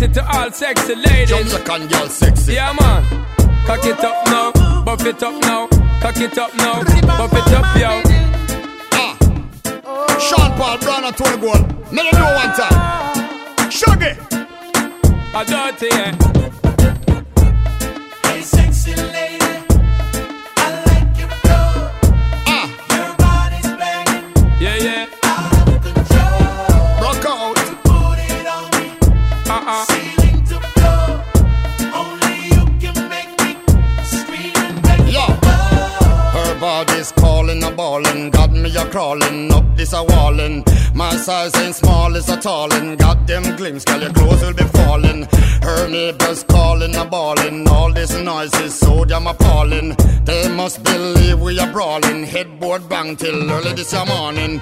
dedicated to all sexy ladies. Jamaican girl sexy. Yeah, man. Cock it up now, buff it up now. Cock it up now, buff it up, yo. Ah. Sean Paul, Brian and Tony Gold. Them know one time. Shaggy. A dirty, yeah. Body's calling a ballin', got me a crawling up this a wallin'. My size ain't small, it's a tallin'. Got them glimpse, girl, your clothes will be falling. Her neighbors calling a ballin'. All this noise is so damn appalling. They must believe we are brawling. Headboard bang till early this morning.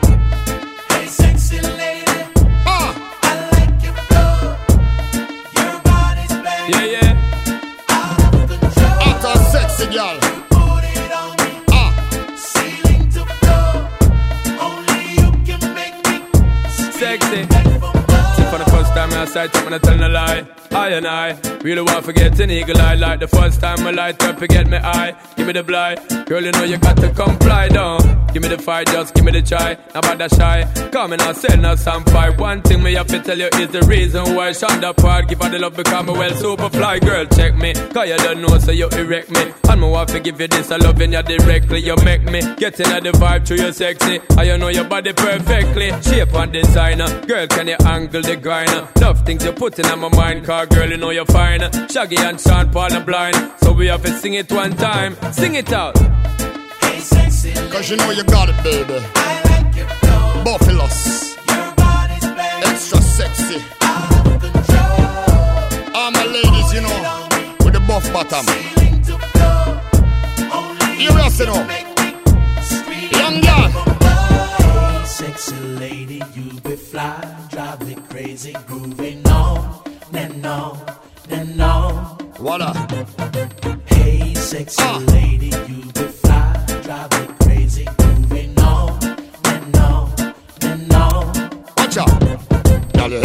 Time I sight up and I tell no lie. I and I really want to get an eagle eye. Like the first time I light up, you get me eye. Give me the blind. Girl, you know you got to comply down. Give me the fight, just give me the try. Now about that shy. Come and I'll us some fight. One thing me have to tell you is the reason why Sean da Paul. Give her the love because me well super fly. Girl, check me. Cause you don't know, so you erect me. And me want to give you this, I loving you directly. You make me get in the vibe through your sexy. I you know your body perfectly. Shape and designer. Girl, can you angle the grinder? Love things you put in my mind. Car girl, you know you're fine. Shaggy and Sean Paul are blind. So we have to sing it one time. Sing it out. Cause you know you got it, baby. I like your flow. Buffaloes, Your body's banging extra sexy. out of control. All my ladies, you know, with the buff bottom. Ceiling to floor. Only You rest it up. make me scream Young girl. beg for more. Hey, sexy lady, you be fly, drive me crazy, grooving on and on and on. Voila. Hey, sexy Ah. lady, you be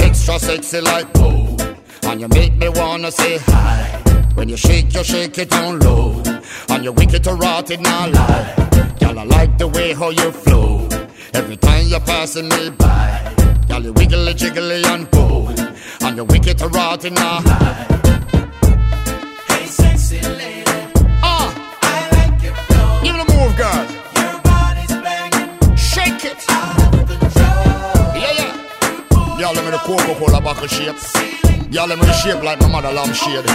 extra sexy like whoa. And you make me wanna say hi. When you shake, you shake it down low. And you wicked to rot it now lie. Girl, I like the way how you flow. Every time you're passing me by. Girl, you wiggly jiggly and pull. And you wicked to rot it now lie. Y'all let me the Coca-Cola bottle shape. Y'all let me the shape like my mother lamb shade.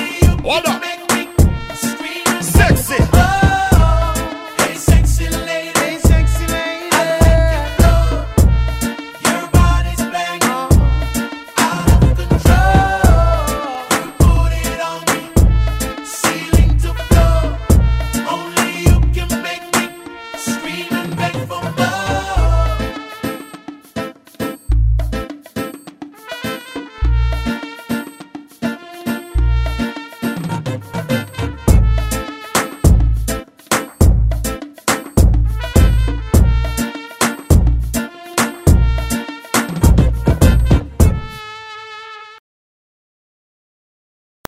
Hold up.